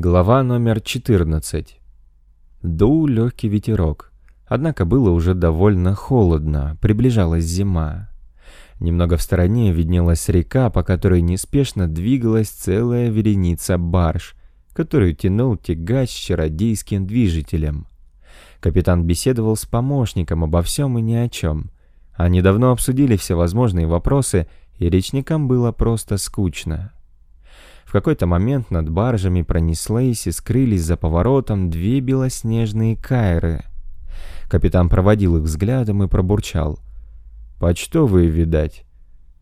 Глава номер 14. Дул легкий ветерок. Однако было уже довольно холодно, приближалась зима. Немного в стороне виднелась река, по которой неспешно двигалась целая вереница барж, которую тянул тягач с чародейским движителем. Капитан беседовал с помощником обо всем и ни о чем. Они давно обсудили все возможные вопросы, и речникам было просто скучно. В какой-то момент над баржами пронеслись и скрылись за поворотом две белоснежные кайры. Капитан проводил их взглядом и пробурчал. «Почтовые, видать?»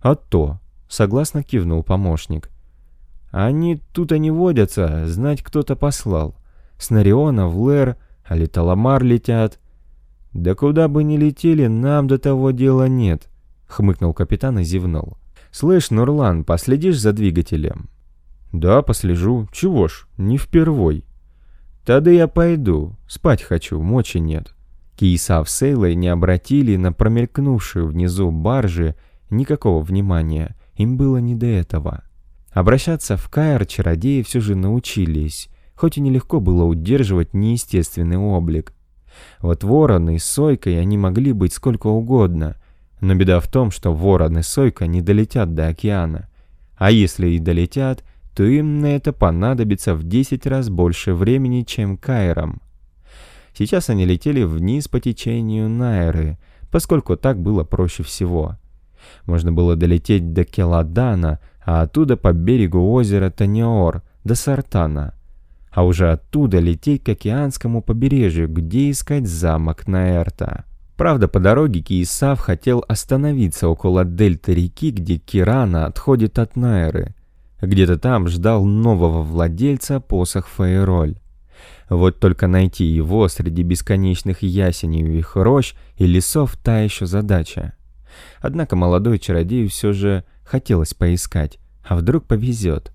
«А то», — согласно кивнул помощник. «Они тут они водятся, знать кто-то послал. С Нариона в Лэр, а Литаламар летят». «Да куда бы ни летели, нам до того дела нет», — хмыкнул капитан и зевнул. «Слышь, Нурлан, последишь за двигателем?» «Да, послежу. Чего ж, не впервой». «Тогда я пойду. Спать хочу, мочи нет». Киесав с Эйлой не обратили на промелькнувшую внизу баржи никакого внимания. Им было не до этого. Обращаться в Каэр чародеи все же научились, хоть и нелегко было удерживать неестественный облик. Вот вороны с сойкой они могли быть сколько угодно, но беда в том, что вороны с сойка не долетят до океана. А если и долетят – то им на это понадобится в 10 раз больше времени, чем Кайрам. Сейчас они летели вниз по течению Найры, поскольку так было проще всего. Можно было долететь до Келадана, а оттуда по берегу озера Таниор, до Сартана. А уже оттуда лететь к океанскому побережью, где искать замок Наэрта. Правда, по дороге Киесав хотел остановиться около дельты реки, где Кирана отходит от Найры. Где-то там ждал нового владельца посох Фейроль. Вот только найти его среди бесконечных ясеневых рощ и лесов та еще задача. Однако молодой чародею все же хотелось поискать, а вдруг повезет.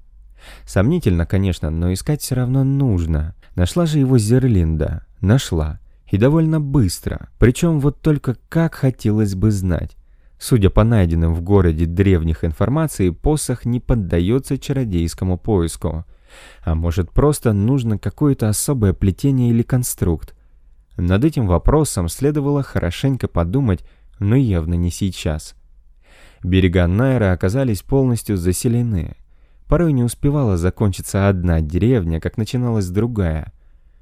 Сомнительно, конечно, но искать все равно нужно. Нашла же его Зерлинда. Нашла. И довольно быстро. Причем вот только как хотелось бы знать. Судя по найденным в городе древних информации, посох не поддается чародейскому поиску. А может просто нужно какое-то особое плетение или конструкт. Над этим вопросом следовало хорошенько подумать, но явно не сейчас. Берега Найра оказались полностью заселены. Порой не успевала закончиться одна деревня, как начиналась другая.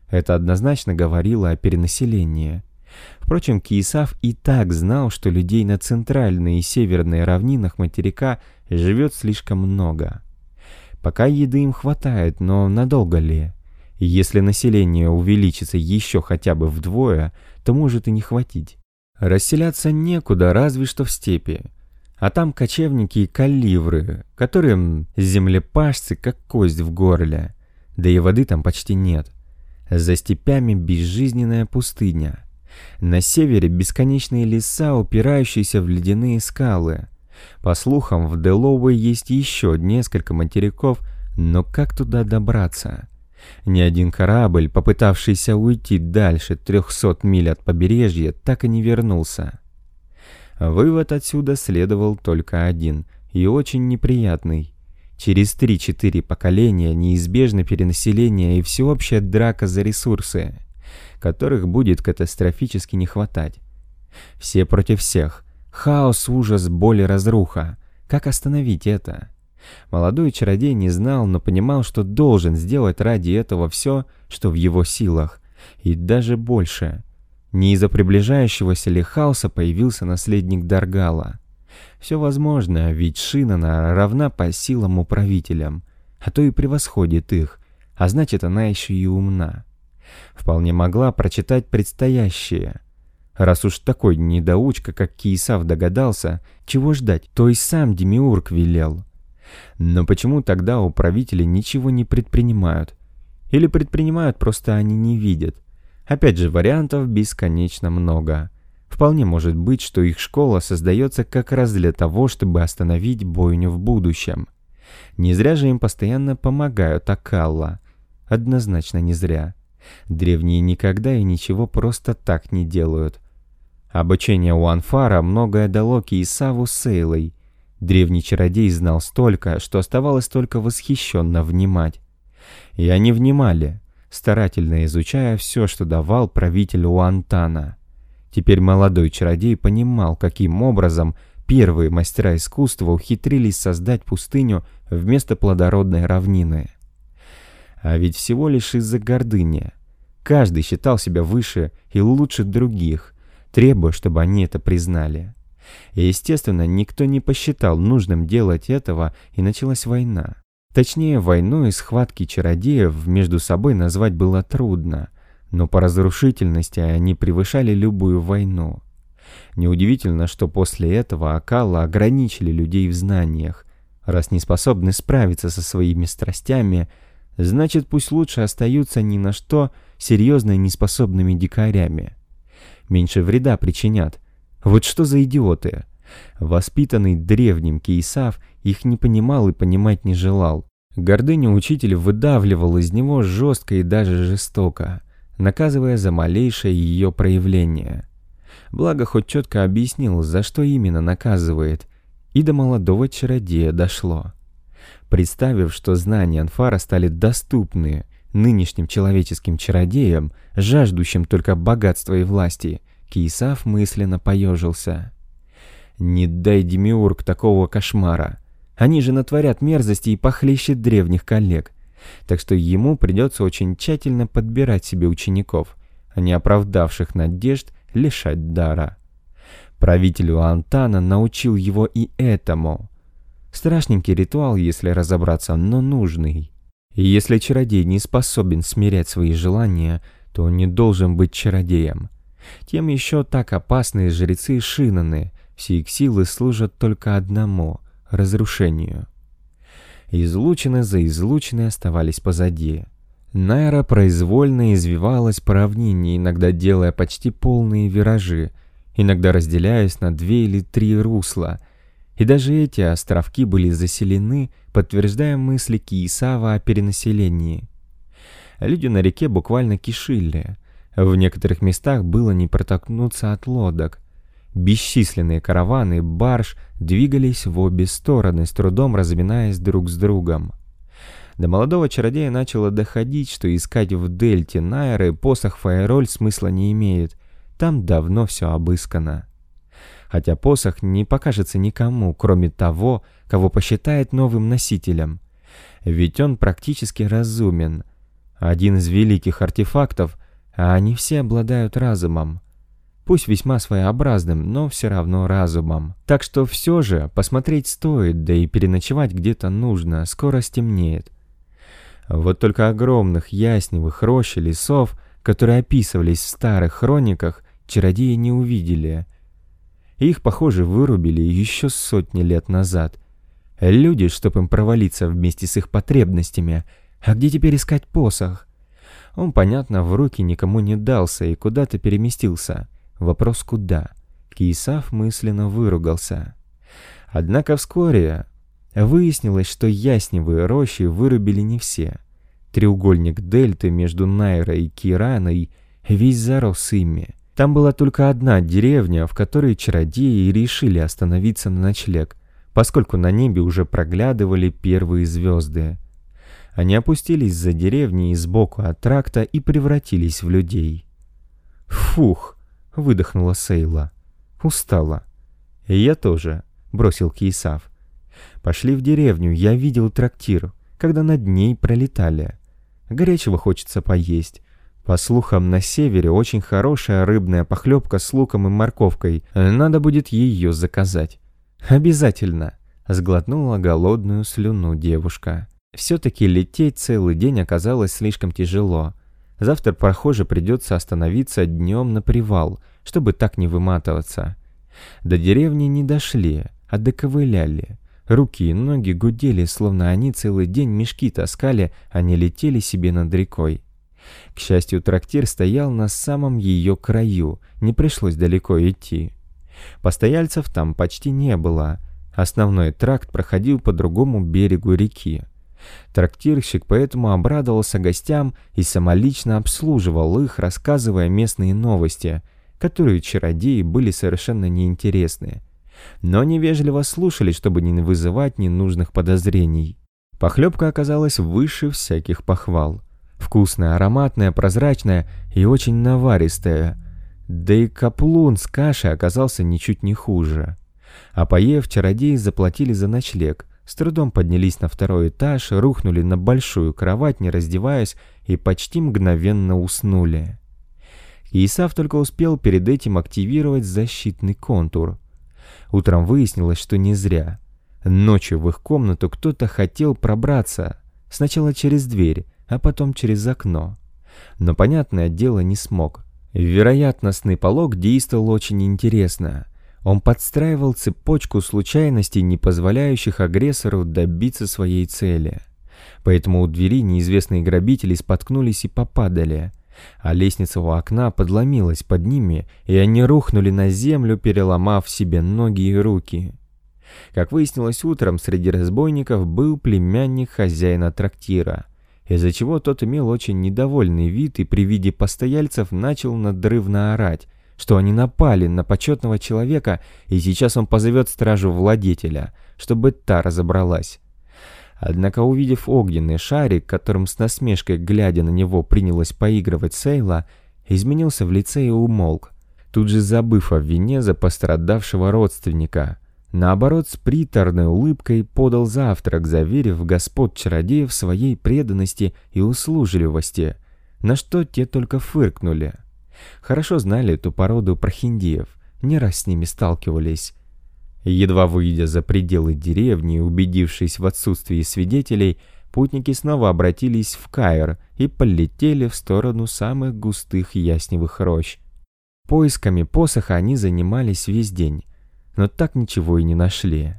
Это однозначно говорило о перенаселении. Впрочем, Киесав и так знал, что людей на центральной и северной равнинах материка живет слишком много. Пока еды им хватает, но надолго ли? Если население увеличится еще хотя бы вдвое, то может и не хватить. Расселяться некуда, разве что в степи. А там кочевники и каливры, которым землепашцы как кость в горле. Да и воды там почти нет. За степями безжизненная пустыня. На севере бесконечные леса, упирающиеся в ледяные скалы. По слухам, в Деловой есть еще несколько материков, но как туда добраться? Ни один корабль, попытавшийся уйти дальше 300 миль от побережья, так и не вернулся. Вывод отсюда следовал только один, и очень неприятный. Через 3-4 поколения неизбежно перенаселение и всеобщая драка за ресурсы которых будет катастрофически не хватать. Все против всех. Хаос, ужас, боль и разруха. Как остановить это? Молодой чародей не знал, но понимал, что должен сделать ради этого все, что в его силах. И даже больше. Не из-за приближающегося ли хаоса появился наследник Даргала. Все возможно, ведь Шинана равна по силам управителям, а то и превосходит их, а значит она еще и умна вполне могла прочитать предстоящее. Раз уж такой недоучка, как Киесав догадался, чего ждать, то и сам Демиург велел. Но почему тогда управители ничего не предпринимают? Или предпринимают, просто они не видят? Опять же, вариантов бесконечно много. Вполне может быть, что их школа создается как раз для того, чтобы остановить бойню в будущем. Не зря же им постоянно помогают Акалла. Однозначно не зря. Древние никогда и ничего просто так не делают. Обучение у Анфара многое дало Киесаву Сейлой. Древний чародей знал столько, что оставалось только восхищенно внимать. И они внимали, старательно изучая все, что давал правитель Уантана. Теперь молодой чародей понимал, каким образом первые мастера искусства ухитрились создать пустыню вместо плодородной равнины. А ведь всего лишь из-за гордыни. Каждый считал себя выше и лучше других, требуя, чтобы они это признали. И, естественно, никто не посчитал нужным делать этого, и началась война. Точнее, войну и схватки чародеев между собой назвать было трудно, но по разрушительности они превышали любую войну. Неудивительно, что после этого Акала ограничили людей в знаниях. Раз не способны справиться со своими страстями, значит пусть лучше остаются ни на что серьезно неспособными дикарями. Меньше вреда причинят. Вот что за идиоты! Воспитанный древним Кейсав их не понимал и понимать не желал. Гордыня учителя выдавливал из него жестко и даже жестоко, наказывая за малейшее ее проявление. Благо хоть четко объяснил, за что именно наказывает, и до молодого чародея дошло. Представив, что знания Анфара стали доступны нынешним человеческим чародеям, жаждущим только богатства и власти, Киесав мысленно поежился. Не дай Демиург такого кошмара. Они же натворят мерзости и похлеще древних коллег. Так что ему придется очень тщательно подбирать себе учеников, а не оправдавших надежд лишать дара. Правителю Антана научил его и этому. Страшненький ритуал, если разобраться, но нужный. Если чародей не способен смирять свои желания, то он не должен быть чародеем. Тем еще так опасные жрецы Шинаны, все их силы служат только одному — разрушению. Излучины за излучиной оставались позади. Найра произвольно извивалась по равнине, иногда делая почти полные виражи, иногда разделяясь на две или три русла. И даже эти островки были заселены, подтверждая мысли Киесава о перенаселении. Люди на реке буквально кишили. В некоторых местах было не протолкнуться от лодок. Бесчисленные караваны барж двигались в обе стороны, с трудом разминаясь друг с другом. До молодого чародея начало доходить, что искать в дельте Найры посох Фаероль смысла не имеет. Там давно все обыскано. Хотя посох не покажется никому, кроме того, кого посчитает новым носителем. Ведь он практически разумен. Один из великих артефактов, а они все обладают разумом. Пусть весьма своеобразным, но все равно разумом. Так что все же посмотреть стоит, да и переночевать где-то нужно, скоро стемнеет. Вот только огромных ясневых рощ и лесов, которые описывались в старых хрониках, чародеи не увидели. Их, похоже, вырубили еще сотни лет назад. Люди, чтоб им провалиться вместе с их потребностями. А где теперь искать посох? Он, понятно, в руки никому не дался и куда-то переместился. Вопрос куда? Кисав мысленно выругался. Однако вскоре Выяснилось, что ясневые рощи вырубили не все. Треугольник дельты между Найрой и Кираной весь зарос ими. Там была только одна деревня, в которой чародеи решили остановиться на ночлег, поскольку на небе уже проглядывали первые звезды. Они опустились за деревней сбоку от тракта и превратились в людей. «Фух!» — выдохнула Сейла. «Устала». «Я тоже», — бросил Кейсав. Пошли в деревню, я видел трактир, когда над ней пролетали. Горячего хочется поесть. По слухам, на севере очень хорошая рыбная похлебка с луком и морковкой. Надо будет ее заказать. Обязательно. Сглотнула голодную слюну девушка. Все-таки лететь целый день оказалось слишком тяжело. Завтра, прохоже, придется остановиться днем на привал, чтобы так не выматываться. До деревни не дошли, а доковыляли. Руки и ноги гудели, словно они целый день мешки таскали, а не летели себе над рекой. К счастью, трактир стоял на самом ее краю, не пришлось далеко идти. Постояльцев там почти не было. Основной тракт проходил по другому берегу реки. Трактирщик поэтому обрадовался гостям и самолично обслуживал их, рассказывая местные новости, которые чародеи были совершенно неинтересны но невежливо слушали, чтобы не вызывать ненужных подозрений. Похлебка оказалась выше всяких похвал. Вкусная, ароматная, прозрачная и очень наваристая. Да и каплун с кашей оказался ничуть не хуже. А поев, чародеи заплатили за ночлег, с трудом поднялись на второй этаж, рухнули на большую кровать, не раздеваясь, и почти мгновенно уснули. Исав только успел перед этим активировать защитный контур. Утром выяснилось, что не зря. Ночью в их комнату кто-то хотел пробраться. Сначала через дверь, а потом через окно. Но, понятное дело, не смог. Вероятностный полог действовал очень интересно. Он подстраивал цепочку случайностей, не позволяющих агрессору добиться своей цели. Поэтому у двери неизвестные грабители споткнулись и попадали а лестница у окна подломилась под ними, и они рухнули на землю, переломав себе ноги и руки. Как выяснилось утром, среди разбойников был племянник хозяина трактира, из-за чего тот имел очень недовольный вид и при виде постояльцев начал надрывно орать, что они напали на почетного человека, и сейчас он позовет стражу владетеля, чтобы та разобралась. Однако, увидев огненный шарик, которым с насмешкой, глядя на него, принялась поигрывать Сейла, изменился в лице и умолк, тут же забыв о вине за пострадавшего родственника. Наоборот, с приторной улыбкой подал завтрак, заверив господ чародеев своей преданности и услужливости, на что те только фыркнули. Хорошо знали эту породу прохиндеев, не раз с ними сталкивались. Едва выйдя за пределы деревни и убедившись в отсутствии свидетелей, путники снова обратились в Каир и полетели в сторону самых густых ясневых рощ. Поисками посоха они занимались весь день, но так ничего и не нашли.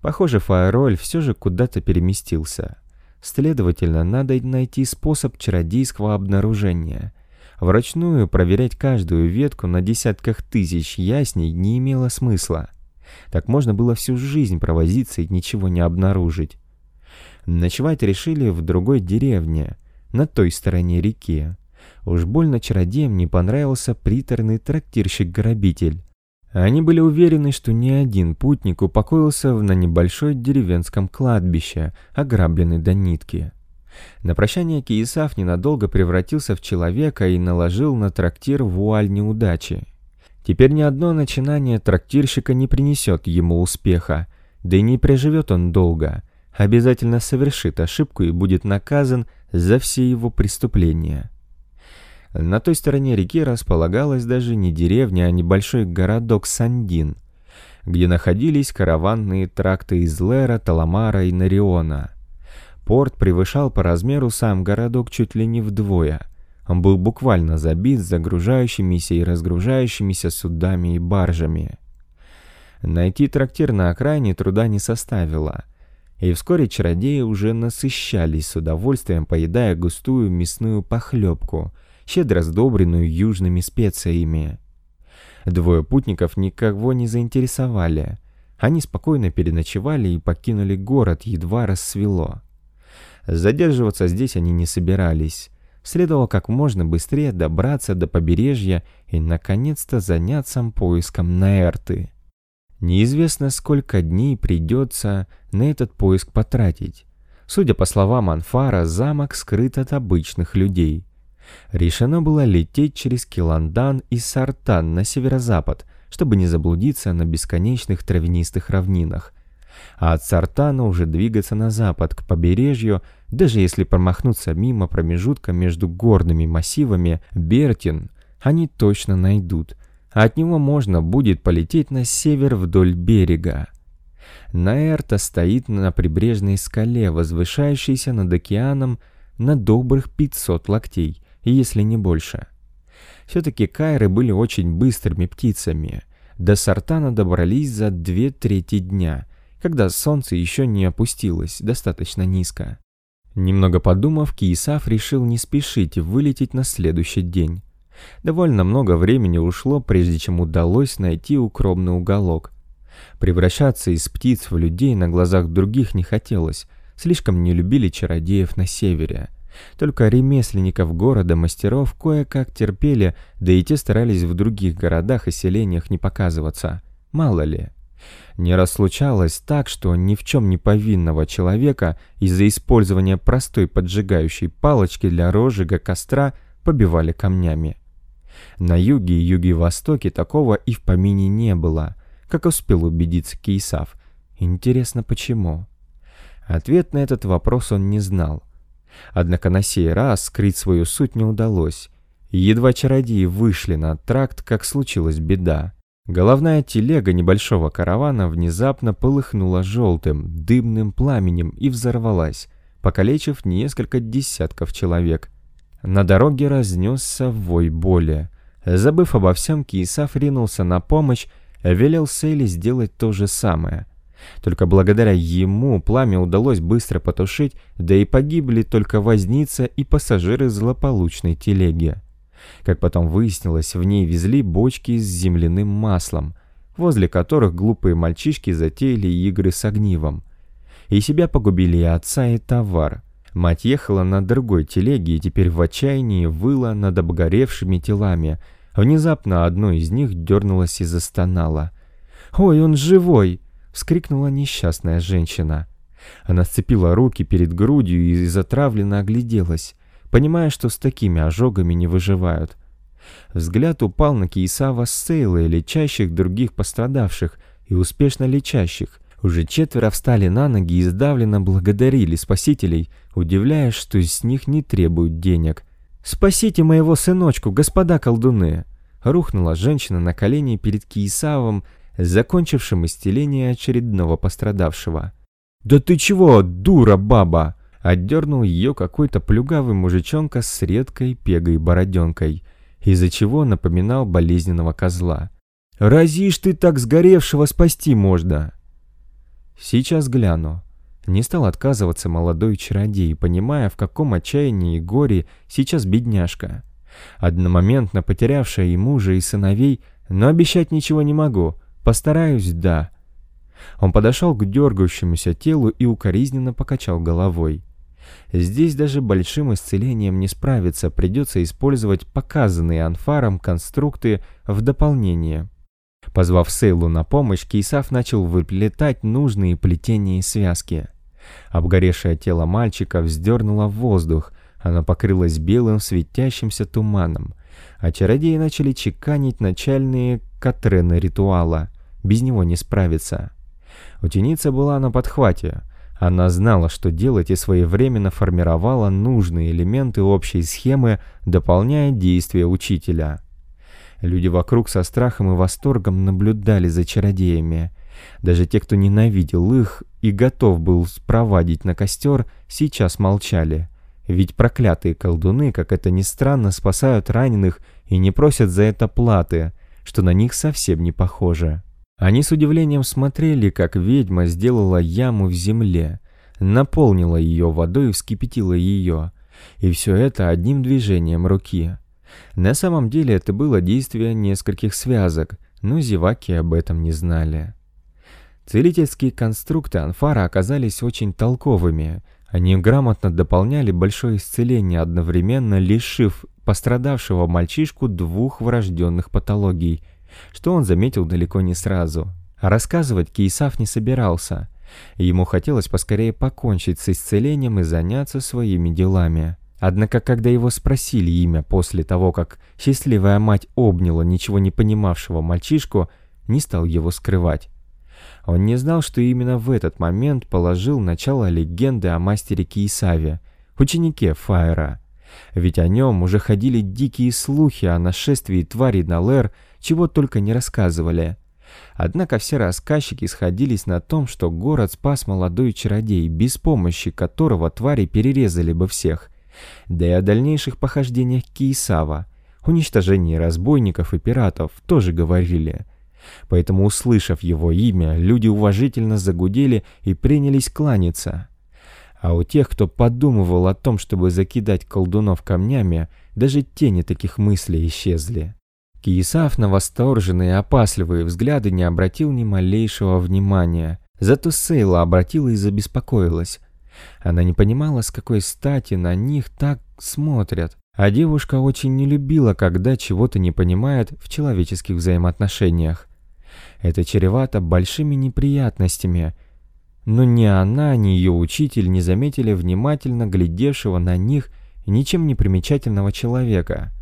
Похоже, Фаероль все же куда-то переместился. Следовательно, надо найти способ чародейского обнаружения. Вручную проверять каждую ветку на десятках тысяч ясней не имело смысла. Так можно было всю жизнь провозиться и ничего не обнаружить. Ночевать решили в другой деревне, на той стороне реки. Уж больно чародеям не понравился приторный трактирщик-грабитель. Они были уверены, что ни один путник упокоился на небольшой деревенском кладбище, ограбленный до нитки. На прощание Киесав ненадолго превратился в человека и наложил на трактир вуаль неудачи. Теперь ни одно начинание трактирщика не принесет ему успеха, да и не приживет он долго. Обязательно совершит ошибку и будет наказан за все его преступления. На той стороне реки располагалась даже не деревня, а небольшой городок Сандин, где находились караванные тракты из Лера, Таламара и Нариона. Порт превышал по размеру сам городок чуть ли не вдвое – он был буквально забит загружающимися и разгружающимися судами и баржами. Найти трактир на окраине труда не составило, и вскоре чародеи уже насыщались с удовольствием, поедая густую мясную похлебку, щедро сдобренную южными специями. Двое путников никого не заинтересовали. Они спокойно переночевали и покинули город, едва рассвело. Задерживаться здесь они не собирались, Следовало как можно быстрее добраться до побережья и, наконец-то, заняться поиском Наэрты. Неизвестно, сколько дней придется на этот поиск потратить. Судя по словам Анфара, замок скрыт от обычных людей. Решено было лететь через Киландан и Сартан на северо-запад, чтобы не заблудиться на бесконечных травянистых равнинах, а от Сартана уже двигаться на запад, к побережью, даже если промахнуться мимо промежутка между горными массивами Бертин, они точно найдут, а от него можно будет полететь на север вдоль берега. Наэрта стоит на прибрежной скале, возвышающейся над океаном на добрых 500 локтей, если не больше. Все-таки кайры были очень быстрыми птицами. До Сартана добрались за две трети дня, когда солнце еще не опустилось достаточно низко. Немного подумав, Киесав решил не спешить и вылететь на следующий день. Довольно много времени ушло, прежде чем удалось найти укромный уголок. Превращаться из птиц в людей на глазах других не хотелось, слишком не любили чародеев на севере. Только ремесленников города, мастеров кое-как терпели, да и те старались в других городах и селениях не показываться. Мало ли. Не раз так, что ни в чем не повинного человека из-за использования простой поджигающей палочки для розжига костра побивали камнями. На юге и юге-востоке такого и в помине не было, как успел убедиться Кейсав. Интересно, почему? Ответ на этот вопрос он не знал. Однако на сей раз скрыть свою суть не удалось. Едва чародеи вышли на тракт, как случилась беда. Головная телега небольшого каравана внезапно полыхнула желтым, дымным пламенем и взорвалась, покалечив несколько десятков человек. На дороге разнесся вой боли. Забыв обо всем, Киесав ринулся на помощь, велел Сейли сделать то же самое. Только благодаря ему пламя удалось быстро потушить, да и погибли только возница и пассажиры злополучной телеги. Как потом выяснилось, в ней везли бочки с земляным маслом, возле которых глупые мальчишки затеяли игры с огнивом. И себя погубили и отца, и товар. Мать ехала на другой телеге и теперь в отчаянии выла над обгоревшими телами. Внезапно одно из них дернулось и застонало. «Ой, он живой!» — вскрикнула несчастная женщина. Она сцепила руки перед грудью и затравленно огляделась понимая, что с такими ожогами не выживают. Взгляд упал на Киесава Сейла и лечащих других пострадавших и успешно лечащих. Уже четверо встали на ноги и сдавленно благодарили спасителей, удивляясь, что с них не требуют денег. «Спасите моего сыночку, господа колдуны!» Рухнула женщина на колени перед Киесавом, закончившим исцеление очередного пострадавшего. «Да ты чего, дура баба!» Отдернул ее какой-то плюгавый мужичонка с редкой пегой бороденкой, из-за чего напоминал болезненного козла. «Разишь ты так сгоревшего спасти можно!» «Сейчас гляну». Не стал отказываться молодой чародей, понимая, в каком отчаянии и горе сейчас бедняжка. Одномоментно потерявшая и мужа, и сыновей, но обещать ничего не могу. Постараюсь, да. Он подошел к дергающемуся телу и укоризненно покачал головой. Здесь даже большим исцелением не справиться, придется использовать показанные анфаром конструкты в дополнение. Позвав Сейлу на помощь, Кейсав начал выплетать нужные плетения и связки. Обгоревшее тело мальчика вздернуло в воздух, оно покрылось белым светящимся туманом, а чародеи начали чеканить начальные катрены ритуала. Без него не справиться. Ученица была на подхвате. Она знала, что делать и своевременно формировала нужные элементы общей схемы, дополняя действия учителя. Люди вокруг со страхом и восторгом наблюдали за чародеями. Даже те, кто ненавидел их и готов был спровадить на костер, сейчас молчали. Ведь проклятые колдуны, как это ни странно, спасают раненых и не просят за это платы, что на них совсем не похоже. Они с удивлением смотрели, как ведьма сделала яму в земле, наполнила ее водой и вскипятила ее. И все это одним движением руки. На самом деле это было действие нескольких связок, но зеваки об этом не знали. Целительские конструкты Анфара оказались очень толковыми. Они грамотно дополняли большое исцеление, одновременно лишив пострадавшего мальчишку двух врожденных патологий – что он заметил далеко не сразу. Рассказывать Кейсав не собирался. Ему хотелось поскорее покончить с исцелением и заняться своими делами. Однако, когда его спросили имя после того, как счастливая мать обняла ничего не понимавшего мальчишку, не стал его скрывать. Он не знал, что именно в этот момент положил начало легенды о мастере Кейсаве, ученике Фаера. Ведь о нем уже ходили дикие слухи о нашествии тварей на Лэр чего только не рассказывали. Однако все рассказчики сходились на том, что город спас молодой чародей, без помощи которого твари перерезали бы всех. Да и о дальнейших похождениях Киесава, уничтожении разбойников и пиратов тоже говорили. Поэтому, услышав его имя, люди уважительно загудели и принялись кланяться. А у тех, кто подумывал о том, чтобы закидать колдунов камнями, даже тени таких мыслей исчезли. Киесав на восторженные опасливые взгляды не обратил ни малейшего внимания. Зато Сейла обратила и забеспокоилась. Она не понимала, с какой стати на них так смотрят. А девушка очень не любила, когда чего-то не понимает в человеческих взаимоотношениях. Это чревато большими неприятностями. Но ни она, ни ее учитель не заметили внимательно глядевшего на них ничем не примечательного человека.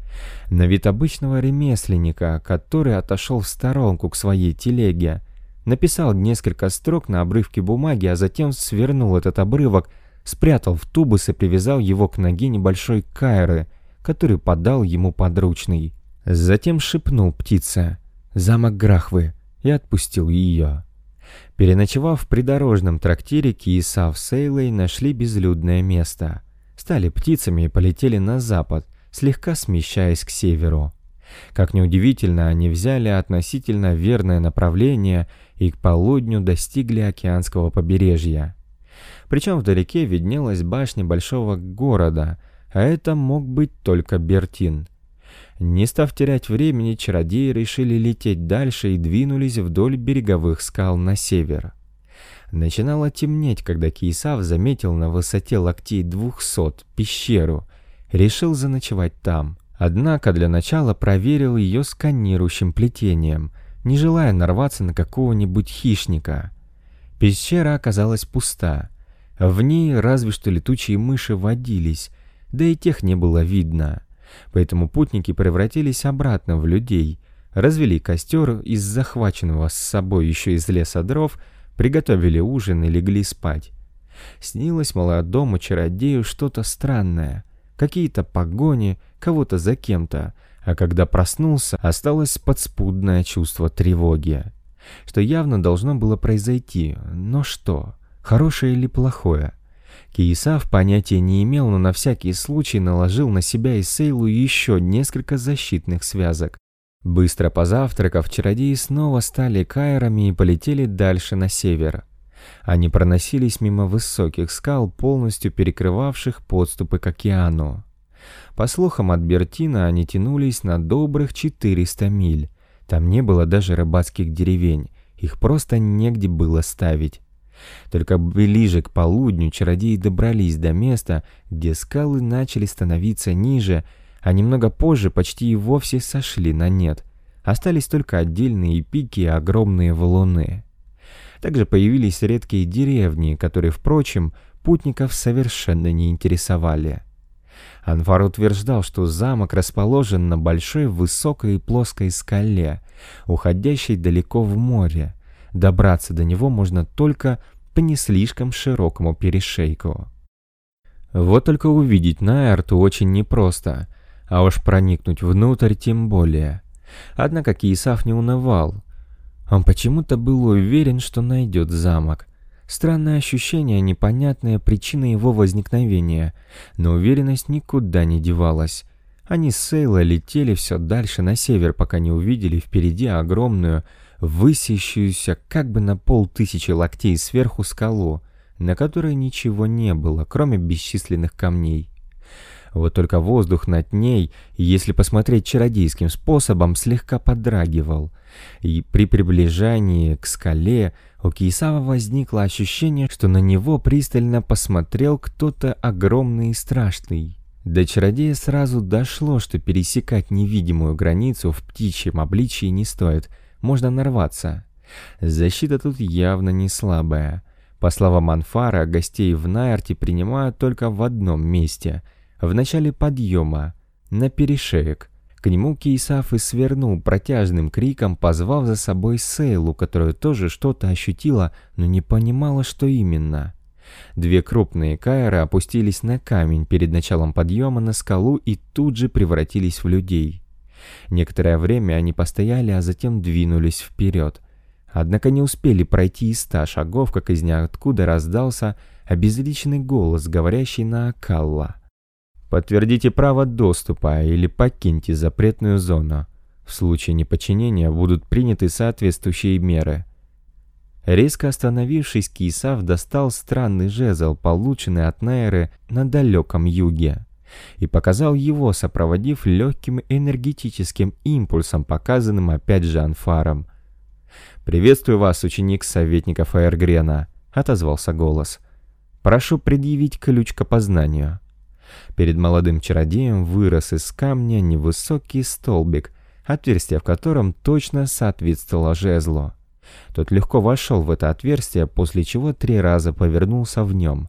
На вид обычного ремесленника, который отошел в сторонку к своей телеге. Написал несколько строк на обрывке бумаги, а затем свернул этот обрывок, спрятал в тубус и привязал его к ноге небольшой кайры, который подал ему подручный. Затем шепнул птице «Замок Грахвы» и отпустил ее. Переночевав в придорожном трактире, Киесав с Эйлой нашли безлюдное место. Стали птицами и полетели на запад, слегка смещаясь к северу. Как неудивительно, они взяли относительно верное направление и к полудню достигли океанского побережья. Причем вдалеке виднелась башня большого города, а это мог быть только Бертин. Не став терять времени, чародеи решили лететь дальше и двинулись вдоль береговых скал на север. Начинало темнеть, когда Киесав заметил на высоте локтей двухсот пещеру. Решил заночевать там. Однако для начала проверил ее сканирующим плетением, не желая нарваться на какого-нибудь хищника. Пещера оказалась пуста. В ней разве что летучие мыши водились, да и тех не было видно. Поэтому путники превратились обратно в людей, развели костер из захваченного с собой еще из леса дров, приготовили ужин и легли спать. Снилось молодому чародею что-то странное, какие-то погони, кого-то за кем-то, а когда проснулся, осталось подспудное чувство тревоги. Что явно должно было произойти, но что, хорошее или плохое? Киесав понятия не имел, но на всякий случай наложил на себя и Сейлу еще несколько защитных связок. Быстро позавтракав, чародеи снова стали кайрами и полетели дальше на север. Они проносились мимо высоких скал, полностью перекрывавших подступы к океану. По слухам от Бертина, они тянулись на добрых 400 миль. Там не было даже рыбацких деревень, их просто негде было ставить. Только ближе к полудню чародеи добрались до места, где скалы начали становиться ниже, а немного позже почти и вовсе сошли на нет. Остались только отдельные пики и огромные валуны. Также появились редкие деревни, которые, впрочем, путников совершенно не интересовали. Анвар утверждал, что замок расположен на большой высокой и плоской скале, уходящей далеко в море, Добраться до него можно только по не слишком широкому перешейку. Вот только увидеть Найарту очень непросто, а уж проникнуть внутрь тем более. Однако Киесав не унывал. Он почему-то был уверен, что найдет замок. Странное ощущение, непонятная причина его возникновения, но уверенность никуда не девалась. Они с Сейлой летели все дальше на север, пока не увидели впереди огромную, высящуюся как бы на полтысячи локтей сверху скалу, на которой ничего не было, кроме бесчисленных камней. Вот только воздух над ней, если посмотреть чародейским способом, слегка подрагивал. И при приближении к скале у Киесава возникло ощущение, что на него пристально посмотрел кто-то огромный и страшный. До чародея сразу дошло, что пересекать невидимую границу в птичьем обличии не стоит – можно нарваться. Защита тут явно не слабая. По словам Анфара, гостей в Найрте принимают только в одном месте – в начале подъема, на перешеек. К нему Кейсаф и свернул протяжным криком, позвав за собой Сейлу, которая тоже что-то ощутила, но не понимала, что именно. Две крупные кайры опустились на камень перед началом подъема на скалу и тут же превратились в людей. Некоторое время они постояли, а затем двинулись вперед. Однако не успели пройти и ста шагов, как из ниоткуда раздался обезличенный голос, говорящий на Акалла. «Подтвердите право доступа или покиньте запретную зону. В случае неподчинения будут приняты соответствующие меры». Резко остановившись, Кисав достал странный жезл, полученный от Найры на далеком юге и показал его, сопроводив легким энергетическим импульсом, показанным опять же анфаром. «Приветствую вас, ученик советников Аэргрена», — отозвался голос. «Прошу предъявить ключ к опознанию». Перед молодым чародеем вырос из камня невысокий столбик, отверстие в котором точно соответствовало жезлу. Тот легко вошел в это отверстие, после чего три раза повернулся в нем.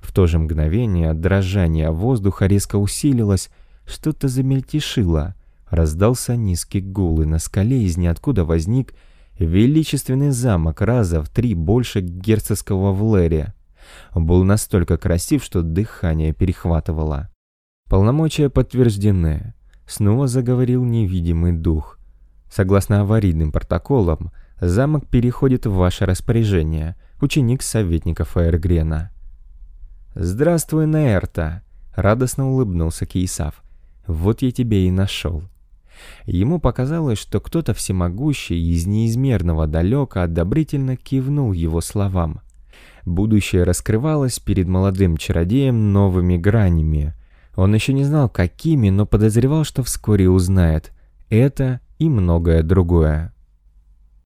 В то же мгновение дрожание воздуха резко усилилось, что-то замельтешило. Раздался низкий гул, и на скале из ниоткуда возник величественный замок раза в три больше герцогского Влерия. Был настолько красив, что дыхание перехватывало. Полномочия подтверждены. Снова заговорил невидимый дух. Согласно аварийным протоколам, замок переходит в ваше распоряжение, ученик советника Фаергрена. «Здравствуй, Наэрта!» — радостно улыбнулся Кейсав. «Вот я тебе и нашел». Ему показалось, что кто-то всемогущий из неизмерного далека одобрительно кивнул его словам. Будущее раскрывалось перед молодым чародеем новыми гранями. Он еще не знал, какими, но подозревал, что вскоре узнает. Это и многое другое.